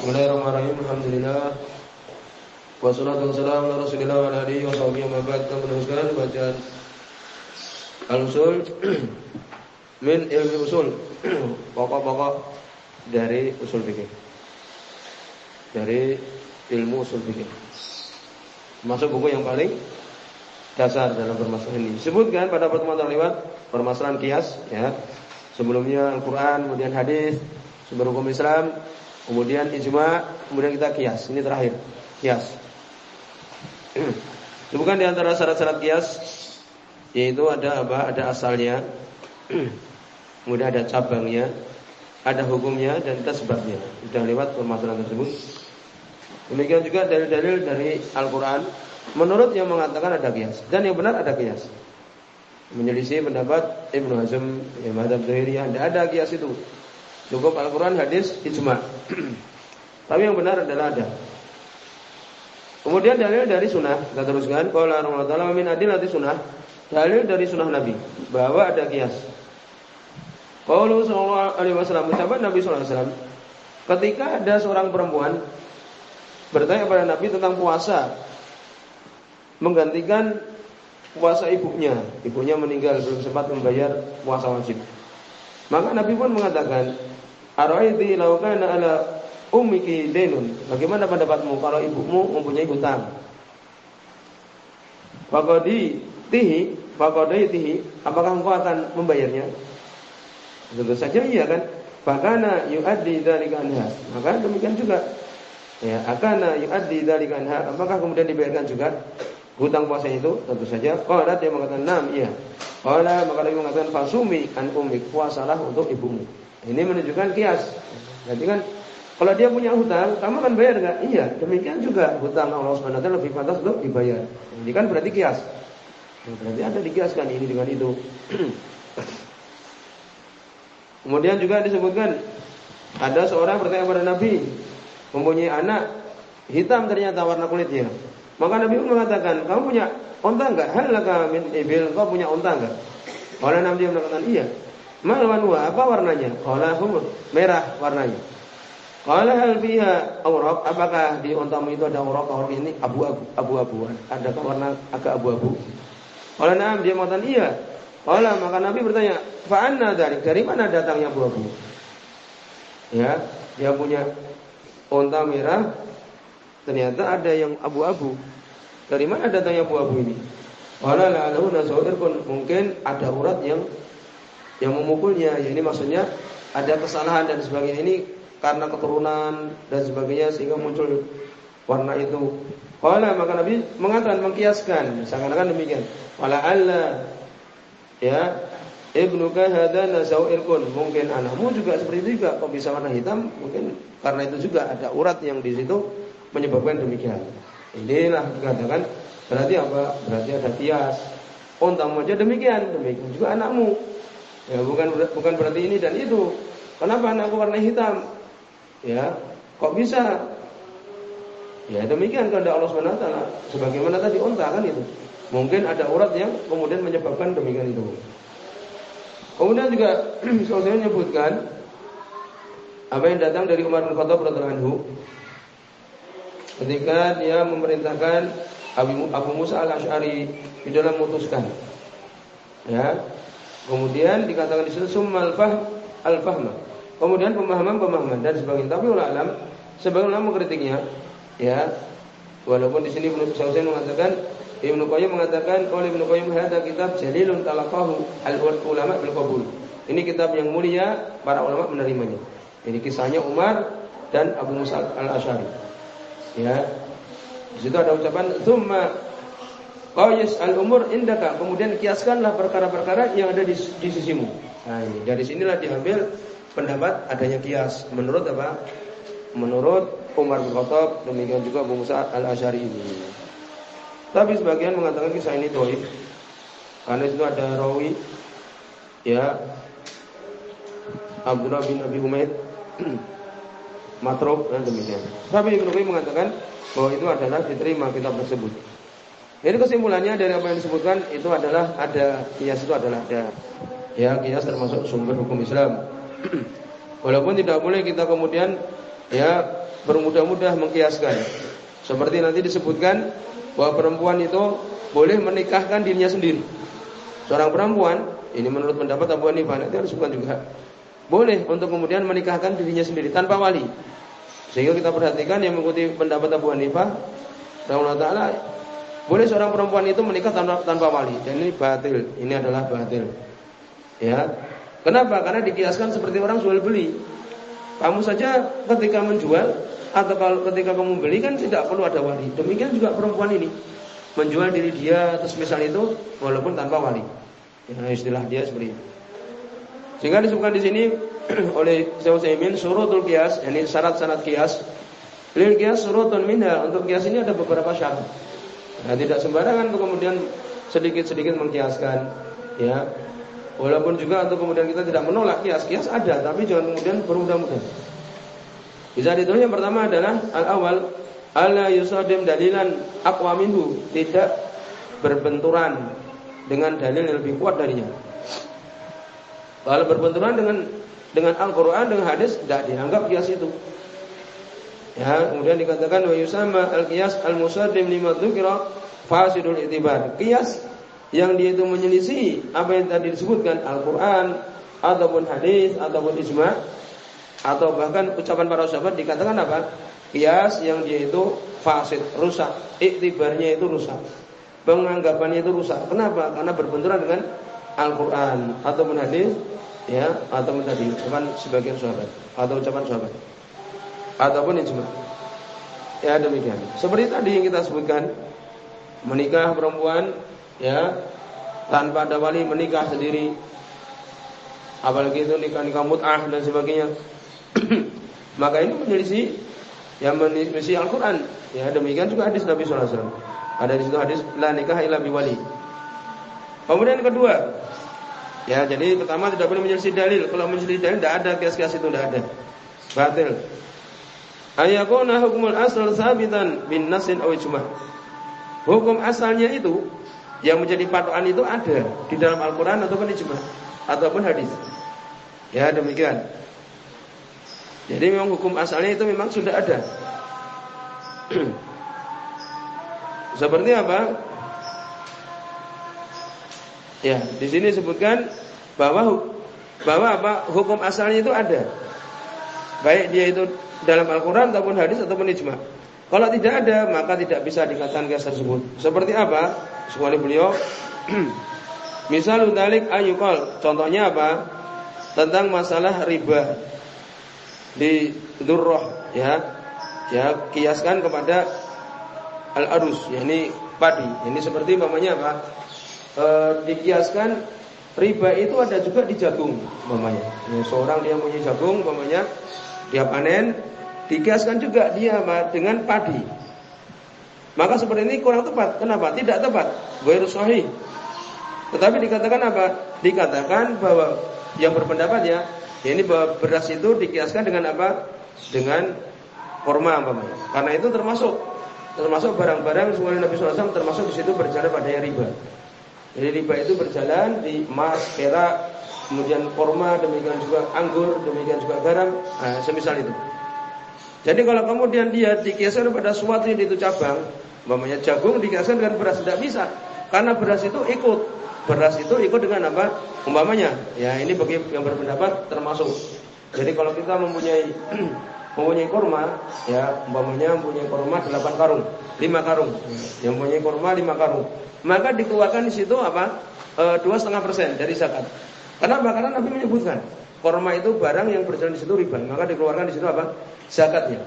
Bismillahirrahmanirrahim. Alhamdulillah. Wassalatu wassalamu ala Rasulillah wa ala. Kita meneruskan bacaan Al-Usul min ilmi usul. Pokok-pokok dari usul fikih. Dari ilmu usul fikih. Masuk buku yang paling dasar dalam permasalahan ini. Disebutkan pada pertemuan terlewat permasalahan kias ya. Sebelumnya Al-Qur'an, kemudian hadis, sumber hukum Islam, kemudian ijma, kemudian kita kias. Ini terakhir, kias. Sebutkan di antara syarat-syarat kias yaitu ada apa? Ada asalnya, kemudian ada cabangnya, ada hukumnya dan kita sebabnya. Sudah lewat permasalahan tersebut. Demikian juga dalil-dalil dari Al-Quran Menurut yang mengatakan ada kias Dan yang benar ada kias Menyelisih pendapat Ibnu Hazm Yang madhab Zahiriyah Tidak ada kias itu Cukup Al-Quran, hadis, ijma Tapi yang benar adalah ada Kemudian dalil dari sunnah Kita teruskan Kalau Allah Ta'ala min adilati sunnah Dalil dari sunnah Nabi Bahwa ada kias Kalau Alaihi Wasallam Ucapan Nabi Sallallahu Alaihi Wasallam Ketika ada seorang perempuan bertanya pada Nabi tentang puasa menggantikan puasa ibunya. Ibunya meninggal belum sempat membayar puasa wajib. Maka Nabi pun mengatakan, "Araiti law kana ala ummiki dainun." Bagaimana pendapatmu kalau ibumu mempunyai hutang? Faqadi tihi, faqadi tihi, apakah engkau akan membayarnya? Tentu saja iya kan? Fakana yu'addi dzalika anha. Maka demikian juga Ya, akana yu'addi dzalika anha. Apakah kemudian dibayarkan juga hutang puasa itu? Tentu saja. Qala dia mengatakan, "Nam, iya." Qala maka dia mengatakan, "Fasumi an ummik." Puasalah untuk ibumu. Ini menunjukkan kias. Jadi kan kalau dia punya hutang, kamu akan bayar enggak? Iya, demikian juga hutang Allah Subhanahu wa taala lebih pantas untuk dibayar. Ini kan berarti kias. Berarti ada dikiaskan ini dengan itu. Kemudian juga disebutkan ada seorang bertanya kepada Nabi, mempunyai anak hitam ternyata warna kulitnya. Maka Nabi mengatakan, kamu punya onta enggak? Hal laka min ibil, kau punya onta enggak? Kalau Nabi mengatakan, iya. Mal wanwa, apa warnanya? Qala humur, merah warnanya. Qala hal fiha awraq, apakah di ontamu itu ada awraq? Awraq ini abu-abu, abu-abuan. Adakah warna agak abu-abu? Kalau Nabi dia mengatakan, iya. Qala maka Nabi bertanya, fa'anna dari dari mana datangnya abu-abu? Ya, dia punya Onta merah ternyata ada yang abu-abu. Dari mana datangnya abu-abu ini? Wala la'alahu nasairkun. Mungkin ada urat yang yang memukulnya. Ya, ini maksudnya ada kesalahan dan sebagainya. Ini karena keturunan dan sebagainya sehingga muncul warna itu. Wala maka Nabi mengatakan mengkiaskan seakan-akan demikian. Wala alla ya Ibnu kahadana irkun mungkin anakmu juga seperti itu juga kok bisa warna hitam mungkin karena itu juga ada urat yang di situ menyebabkan demikian. Inilah dikatakan berarti apa? Berarti ada kias. Ontamu aja demikian, demikian juga anakmu. Ya bukan bukan berarti ini dan itu. Kenapa anakku warna hitam? Ya, kok bisa? Ya demikian kehendak Allah taala. Sebagaimana tadi onta kan itu. Mungkin ada urat yang kemudian menyebabkan demikian itu. Kemudian juga saya menyebutkan apa yang datang dari Umar bin Khattab radhiyallahu anhu ketika dia memerintahkan Abu Musa al-Asy'ari di dalam memutuskan. Ya. Kemudian dikatakan di situ summal fahm al-fahma. Kemudian pemahaman-pemahaman dan sebagainya. Tapi ulama sebagian ulama mengkritiknya ya. Walaupun di sini Ibnu Sausan mengatakan Ibnu Qayyim mengatakan oleh Ibnu Qayyim hadza kitab jalilun talaqahu al-ulama bil qabul. Ini kitab yang mulia para ulama menerimanya. Ini kisahnya Umar dan Abu Musa al-Asy'ari. Ya. Di situ ada ucapan tsumma qais al-umur indaka. Kemudian kiaskanlah perkara-perkara yang ada di, di sisimu. Nah, ini dari sinilah diambil pendapat adanya kias. Menurut apa? Menurut Umar bin Khattab demikian juga Abu Musa al-Asy'ari ini. Tapi sebagian mengatakan kisah ini doib Karena itu ada rawi Ya Abdullah bin Abi Umaid Matruk dan demikian Tapi Ibn Qayyim mengatakan Bahwa itu adalah diterima kitab tersebut Jadi kesimpulannya dari apa yang disebutkan Itu adalah ada Kias itu adalah ada Ya kias termasuk sumber hukum Islam Walaupun tidak boleh kita kemudian ya bermudah-mudah mengkiaskan. Seperti nanti disebutkan bahwa perempuan itu boleh menikahkan dirinya sendiri. Seorang perempuan, ini menurut pendapat Abu Hanifah, nanti harus bukan juga. Boleh untuk kemudian menikahkan dirinya sendiri tanpa wali. Sehingga kita perhatikan yang mengikuti pendapat Abu Hanifah, Allah Ta'ala, boleh seorang perempuan itu menikah tanpa, tanpa wali. Dan ini batil, ini adalah batil. Ya, Kenapa? Karena dikiaskan seperti orang jual beli. Kamu saja ketika menjual atau kalau ketika kamu beli kan tidak perlu ada wali. Demikian juga perempuan ini menjual diri dia atas misal itu walaupun tanpa wali. Ya, istilah dia seperti itu. Sehingga disebutkan di sini oleh Syekh Utsaimin surutul kias, ini syarat-syarat kias. Lil kias surutun minha. Untuk kias ini ada beberapa syarat. Nah, tidak sembarangan untuk kemudian sedikit-sedikit mengkiaskan ya Walaupun juga untuk kemudian kita tidak menolak kias, kias ada, tapi jangan kemudian bermudah-mudah. Bisa ditulis yang pertama adalah al awal ala yusadim dalilan aqwa tidak berbenturan dengan dalil yang lebih kuat darinya. Kalau berbenturan dengan dengan Al-Qur'an dengan hadis tidak dianggap kias itu. Ya, kemudian dikatakan wa yusama al-qiyas al-musaddim lima dzukira fasidul itibar. Qiyas yang dia itu menyelisih apa yang tadi disebutkan Al-Quran ataupun hadis ataupun ijma atau bahkan ucapan para sahabat dikatakan apa? Kias yang dia itu fasid, rusak, iktibarnya itu rusak, penganggapannya itu rusak. Kenapa? Karena berbenturan dengan Al-Quran ataupun hadis, ya, ataupun tadi ucapan sebagian sahabat atau ucapan sahabat ataupun ijma. Ya demikian. Seperti tadi yang kita sebutkan, menikah perempuan ya tanpa ada wali menikah sendiri. Apalagi itu nikah nikah mut'ah dan sebagainya. Maka ini menyelisih yang menyelisih Al-Quran. Ya demikian juga hadis Nabi SAW ada di situ hadis la nikah illa biwali kemudian yang kedua ya jadi pertama tidak boleh menyelisih dalil. Kalau menyelisih dalil tidak ada kias-kias itu tidak ada. Batil ayakuna hukumul asal sabitan bin nasin aw hukum asalnya itu yang menjadi patokan itu ada di dalam Al-Quran ataupun ijma ataupun hadis. Ya demikian. Jadi memang hukum asalnya itu memang sudah ada. Seperti apa? Ya, di sini disebutkan bahwa bahwa apa? Hukum asalnya itu ada. Baik dia itu dalam Al-Quran ataupun hadis ataupun ijma. Kalau tidak ada, maka tidak bisa dikatakan kias tersebut. Seperti apa? Sekali beliau, misal udalik ayukol. Contohnya apa? Tentang masalah riba di durroh, ya, ya kiaskan kepada al arus, yakni padi. Ini seperti mamanya apa? E, dikiaskan riba itu ada juga di jagung, mamanya. Ya, seorang dia punya jagung, mamanya dia panen, Dikiaskan juga dia dengan padi. Maka seperti ini kurang tepat. Kenapa? Tidak tepat. Ghairu sahih. Tetapi dikatakan apa? Dikatakan bahwa yang berpendapat ya, ini bahwa beras itu dikiaskan dengan apa? Dengan korma umpamanya. Karena itu termasuk termasuk barang-barang yang Nabi SAW termasuk di situ berjalan pada riba. Jadi riba itu berjalan di emas, perak, kemudian korma, demikian juga anggur, demikian juga garam, nah, semisal itu. Jadi kalau kemudian dia dikiaskan pada suatu yang itu cabang, umpamanya jagung dikiaskan dengan beras tidak bisa, karena beras itu ikut. Beras itu ikut dengan apa? Umpamanya, ya ini bagi yang berpendapat termasuk. Jadi kalau kita mempunyai mempunyai kurma, ya umpamanya mempunyai kurma 8 karung, 5 karung, yang mempunyai kurma 5 karung, maka dikeluarkan di situ apa? E, dua setengah persen dari zakat. Kenapa? Karena Nabi menyebutkan Korma itu barang yang berjalan di situ riba, maka dikeluarkan di situ apa? Zakatnya.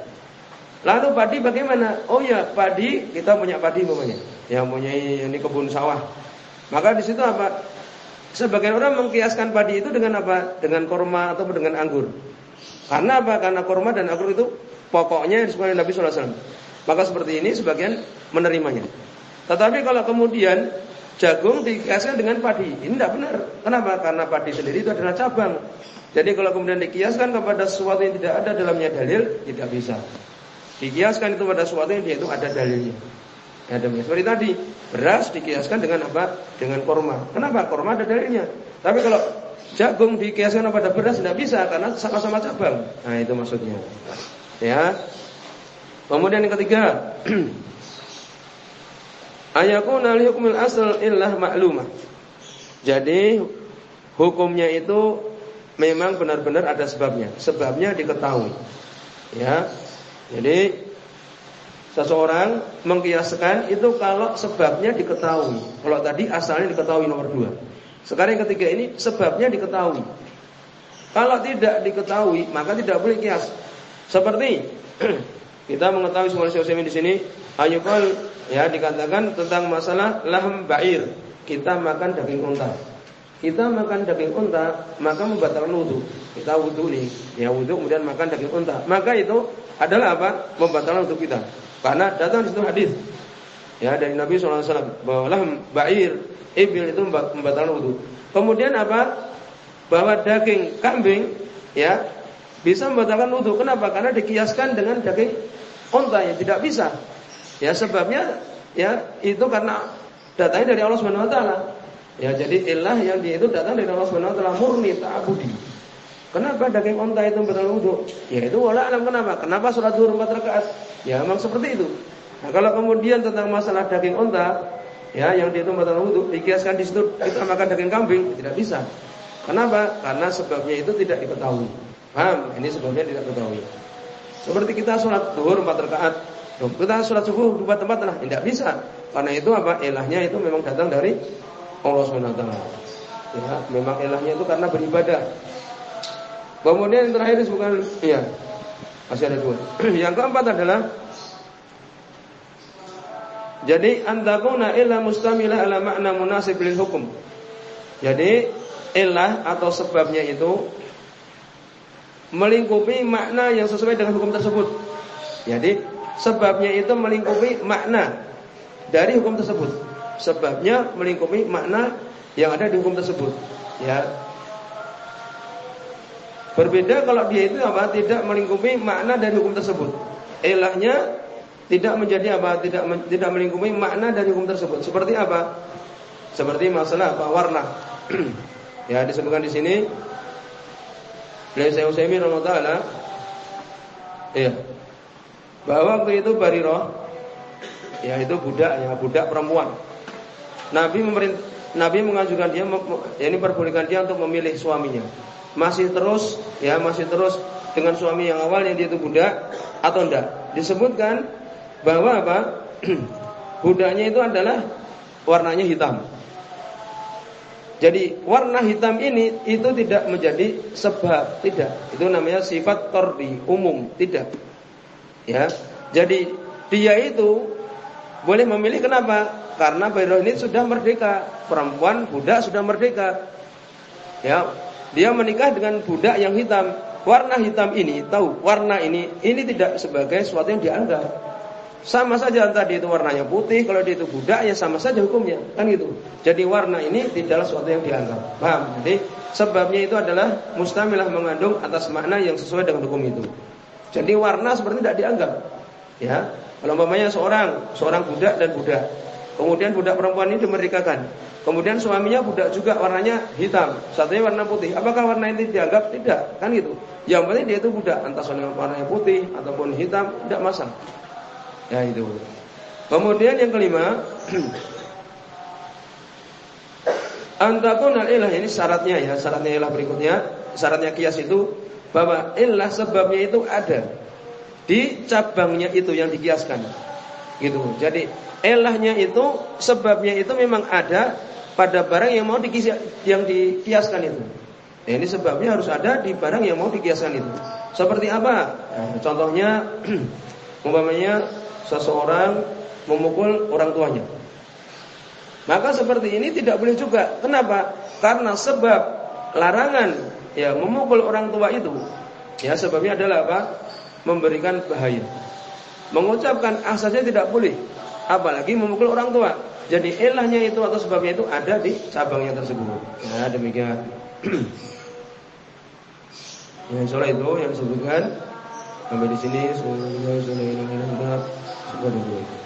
Lalu padi bagaimana? Oh ya, padi kita punya padi namanya. Yang punya ini kebun sawah. Maka di situ apa? Sebagian orang mengkiaskan padi itu dengan apa? Dengan korma atau dengan anggur. Karena apa? Karena korma dan anggur itu pokoknya disebutkan Nabi SAW. Maka seperti ini sebagian menerimanya. Tetapi kalau kemudian jagung dikiaskan dengan padi, ini tidak benar. Kenapa? Karena padi sendiri itu adalah cabang. Jadi kalau kemudian dikiaskan kepada sesuatu yang tidak ada dalamnya dalil, tidak bisa. Dikiaskan itu pada sesuatu yang dia itu ada dalilnya. Ya demikian. Seperti tadi, beras dikiaskan dengan apa? Dengan korma. Kenapa? Korma ada dalilnya. Tapi kalau jagung dikiaskan pada beras tidak bisa karena sama-sama cabang. Nah itu maksudnya. Ya. Kemudian yang ketiga, ayakuna li hukmil asal illah maklumah. Jadi hukumnya itu memang benar-benar ada sebabnya. Sebabnya diketahui. Ya. Jadi seseorang mengkiaskan itu kalau sebabnya diketahui. Kalau tadi asalnya diketahui nomor dua. Sekarang yang ketiga ini sebabnya diketahui. Kalau tidak diketahui maka tidak boleh kias. Seperti kita mengetahui semua sosial di sini, ayukal ya dikatakan tentang masalah lahm ba'ir. Kita makan daging unta. Kita makan daging unta, maka membatalkan wudhu. Kita wudhu nih, ya wudhu kemudian makan daging unta. Maka itu adalah apa? Membatalkan wudhu kita. Karena datang di situ hadis ya dari Nabi SAW bahwa lahm ba'ir, ibil itu membatalkan wudhu. Kemudian apa? Bahwa daging kambing ya bisa membatalkan wudhu. Kenapa? Karena dikiaskan dengan daging unta yang tidak bisa. Ya sebabnya ya itu karena datangnya dari Allah Subhanahu wa taala. Ya jadi ilah yang dia itu datang dari Allah Subhanahu wa taala murni ta'budi. Kenapa daging unta itu batal wudhu? Ya itu wala alam kenapa? Kenapa sholat zuhur empat rakaat? Ya memang seperti itu. Nah kalau kemudian tentang masalah daging unta, ya yang dia itu batal wudhu, dikiaskan di situ kita makan daging kambing, tidak bisa. Kenapa? Karena sebabnya itu tidak diketahui. Paham? Ini sebabnya tidak diketahui. Seperti kita sholat zuhur empat rakaat, kita sholat subuh dua tempat lah, tidak bisa. Karena itu apa? Ilahnya itu memang datang dari Allah Subhanahu Wa Ya, memang ilahnya itu karena beribadah. Kemudian yang terakhir bukan, iya, masih ada dua. yang keempat adalah jadi antakuna ilah mustamilah ala makna munasib hukum. Jadi ilah atau sebabnya itu melingkupi makna yang sesuai dengan hukum tersebut. Jadi sebabnya itu melingkupi makna dari hukum tersebut. Sebabnya melingkupi makna yang ada di hukum tersebut. Ya. Berbeda kalau dia itu apa? Tidak melingkupi makna dari hukum tersebut. Elahnya tidak menjadi apa? Tidak tidak melingkupi makna dari hukum tersebut. Seperti apa? Seperti masalah apa? Warna. ya disebutkan di sini. Beliau saya Utsaimin taala ya bahwa waktu itu Bariroh ya itu budak ya budak perempuan. Nabi memerint, Nabi mengajukan dia ya ini perbolehkan dia untuk memilih suaminya. Masih terus ya masih terus dengan suami yang awal yang dia itu budak atau enggak. Disebutkan bahwa apa? Budaknya itu adalah warnanya hitam. Jadi warna hitam ini itu tidak menjadi sebab, tidak. Itu namanya sifat tordi umum, tidak. Ya. Jadi dia itu boleh memilih kenapa? Karena Bayro ini sudah merdeka, perempuan budak sudah merdeka. Ya, dia menikah dengan budak yang hitam. Warna hitam ini, tahu, warna ini ini tidak sebagai sesuatu yang dianggap. Sama saja tadi itu warnanya putih, kalau dia itu budak ya sama saja hukumnya, kan gitu. Jadi warna ini tidaklah sesuatu yang dianggap. Paham? Jadi sebabnya itu adalah mustamilah mengandung atas makna yang sesuai dengan hukum itu. Jadi warna seperti tidak dianggap. Ya. Kalau umpamanya seorang, seorang budak dan budak. Kemudian budak perempuan ini dimerdekakan. Kemudian suaminya budak juga warnanya hitam, satunya warna putih. Apakah warna ini dianggap? Tidak, kan gitu. Yang penting dia itu budak, entah warnanya putih ataupun hitam, tidak masalah. Ya itu. Kemudian yang kelima, antakun al ilah ini syaratnya ya, syaratnya ilah berikutnya, syaratnya kias itu bahwa ilah sebabnya itu ada di cabangnya itu yang dikiaskan. Gitu. Jadi ilahnya itu sebabnya itu memang ada pada barang yang mau dikias, yang dikiaskan itu. Nah, ini sebabnya harus ada di barang yang mau dikiaskan itu. Seperti apa? Nah, contohnya umpamanya seseorang memukul orang tuanya. Maka seperti ini tidak boleh juga. Kenapa? Karena sebab larangan ya memukul orang tua itu ya sebabnya adalah apa? Memberikan bahaya. Mengucapkan ah saja tidak boleh, apalagi memukul orang tua. Jadi ilahnya itu atau sebabnya itu ada di cabangnya tersebut. Nah demikian. ya, soal itu yang disebutkan sampai di sini. Sudah sudah